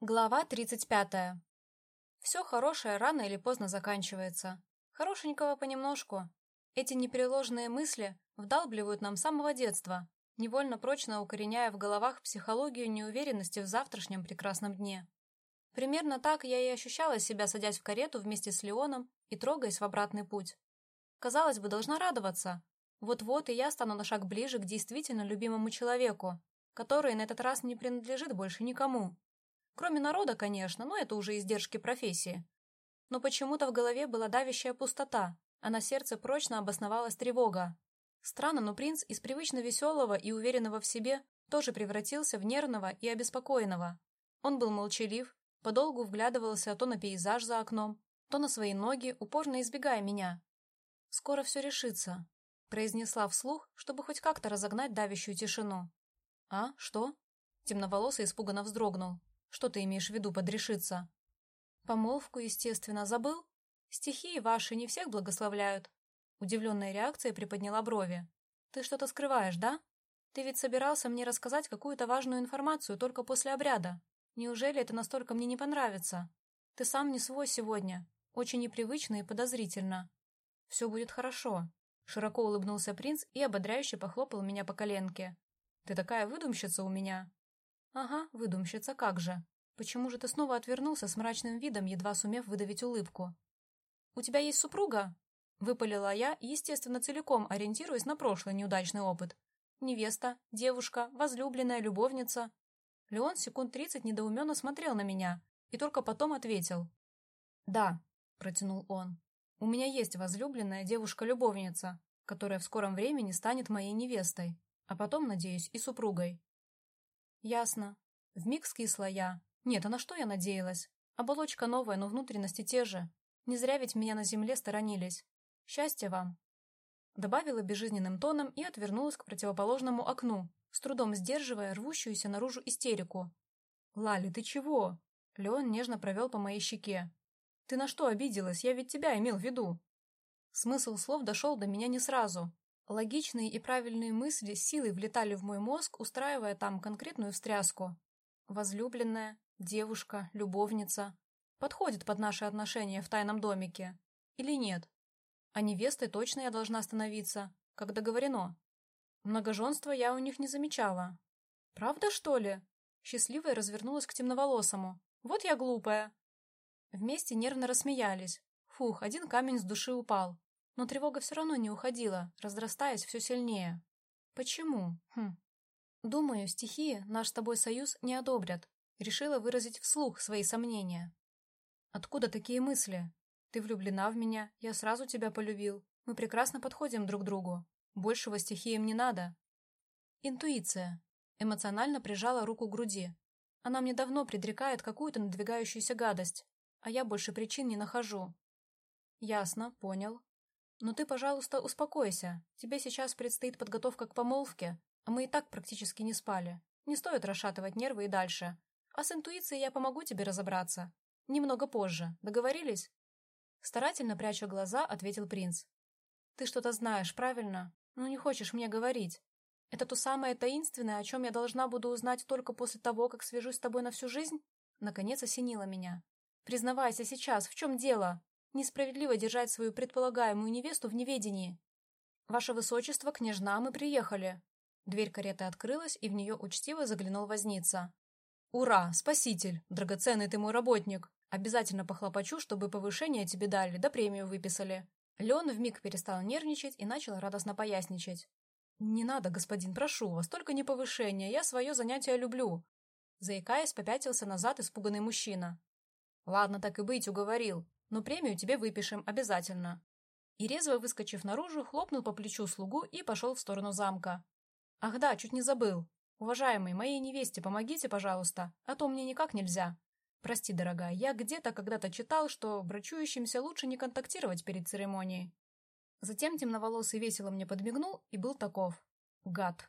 Глава 35. Все хорошее рано или поздно заканчивается. Хорошенького понемножку. Эти непреложные мысли вдалбливают нам с самого детства, невольно прочно укореняя в головах психологию неуверенности в завтрашнем прекрасном дне. Примерно так я и ощущала себя, садясь в карету вместе с Леоном и трогаясь в обратный путь. Казалось бы, должна радоваться. Вот-вот и я стану на шаг ближе к действительно любимому человеку, который на этот раз не принадлежит больше никому. Кроме народа, конечно, но это уже издержки профессии. Но почему-то в голове была давящая пустота, а на сердце прочно обосновалась тревога. Странно, но принц из привычно веселого и уверенного в себе тоже превратился в нервного и обеспокоенного. Он был молчалив, подолгу вглядывался то на пейзаж за окном, то на свои ноги, упорно избегая меня. «Скоро все решится», — произнесла вслух, чтобы хоть как-то разогнать давящую тишину. «А, что?» Темноволосый испуганно вздрогнул. Что ты имеешь в виду подрешиться? Помолвку, естественно, забыл? Стихии ваши не всех благословляют. Удивленная реакция приподняла брови. Ты что-то скрываешь, да? Ты ведь собирался мне рассказать какую-то важную информацию только после обряда. Неужели это настолько мне не понравится? Ты сам не свой сегодня. Очень непривычно и подозрительно. Все будет хорошо. Широко улыбнулся принц и ободряюще похлопал меня по коленке. Ты такая выдумщица у меня. «Ага, выдумщица, как же. Почему же ты снова отвернулся с мрачным видом, едва сумев выдавить улыбку?» «У тебя есть супруга?» Выпалила я, естественно, целиком ориентируясь на прошлый неудачный опыт. «Невеста, девушка, возлюбленная, любовница». Леон секунд тридцать недоуменно смотрел на меня и только потом ответил. «Да», — протянул он, — «у меня есть возлюбленная девушка-любовница, которая в скором времени станет моей невестой, а потом, надеюсь, и супругой. Ясно. Вмиг скисла я. Нет, а на что я надеялась? Оболочка новая, но внутренности те же. Не зря ведь меня на земле сторонились. Счастья вам. Добавила безжизненным тоном и отвернулась к противоположному окну, с трудом сдерживая рвущуюся наружу истерику. «Лали, ты чего?» Леон нежно провел по моей щеке. «Ты на что обиделась? Я ведь тебя имел в виду». Смысл слов дошел до меня не сразу, Логичные и правильные мысли силой влетали в мой мозг, устраивая там конкретную встряску. Возлюбленная, девушка, любовница. Подходит под наши отношения в тайном домике. Или нет? А невестой точно я должна становиться, как договорено. Многоженства я у них не замечала. Правда, что ли? Счастливая развернулась к темноволосому. Вот я глупая. Вместе нервно рассмеялись. Фух, один камень с души упал. Но тревога все равно не уходила, разрастаясь все сильнее. Почему? Хм. Думаю, стихии наш с тобой союз не одобрят. Решила выразить вслух свои сомнения. Откуда такие мысли? Ты влюблена в меня, я сразу тебя полюбил. Мы прекрасно подходим друг другу. Большего стихиям не надо. Интуиция. Эмоционально прижала руку к груди. Она мне давно предрекает какую-то надвигающуюся гадость, а я больше причин не нахожу. Ясно, понял. Но ты, пожалуйста, успокойся. Тебе сейчас предстоит подготовка к помолвке, а мы и так практически не спали. Не стоит расшатывать нервы и дальше. А с интуицией я помогу тебе разобраться. Немного позже. Договорились?» Старательно пряча глаза, ответил принц. «Ты что-то знаешь, правильно? Но не хочешь мне говорить. Это то самое таинственное, о чем я должна буду узнать только после того, как свяжусь с тобой на всю жизнь?» Наконец осенило меня. «Признавайся сейчас, в чем дело?» Несправедливо держать свою предполагаемую невесту в неведении. «Ваше высочество, княжна, мы приехали». Дверь кареты открылась, и в нее учтиво заглянул возница. «Ура! Спаситель! Драгоценный ты мой работник! Обязательно похлопочу, чтобы повышение тебе дали, да премию выписали». Леон вмиг перестал нервничать и начал радостно поясничать. «Не надо, господин, прошу вас, только не повышение, я свое занятие люблю». Заикаясь, попятился назад испуганный мужчина. «Ладно, так и быть, уговорил но премию тебе выпишем обязательно». И резво выскочив наружу, хлопнул по плечу слугу и пошел в сторону замка. «Ах да, чуть не забыл. Уважаемый, моей невесте помогите, пожалуйста, а то мне никак нельзя. Прости, дорогая, я где-то когда-то читал, что брачующимся лучше не контактировать перед церемонией». Затем темноволосый весело мне подмигнул и был таков. Гад.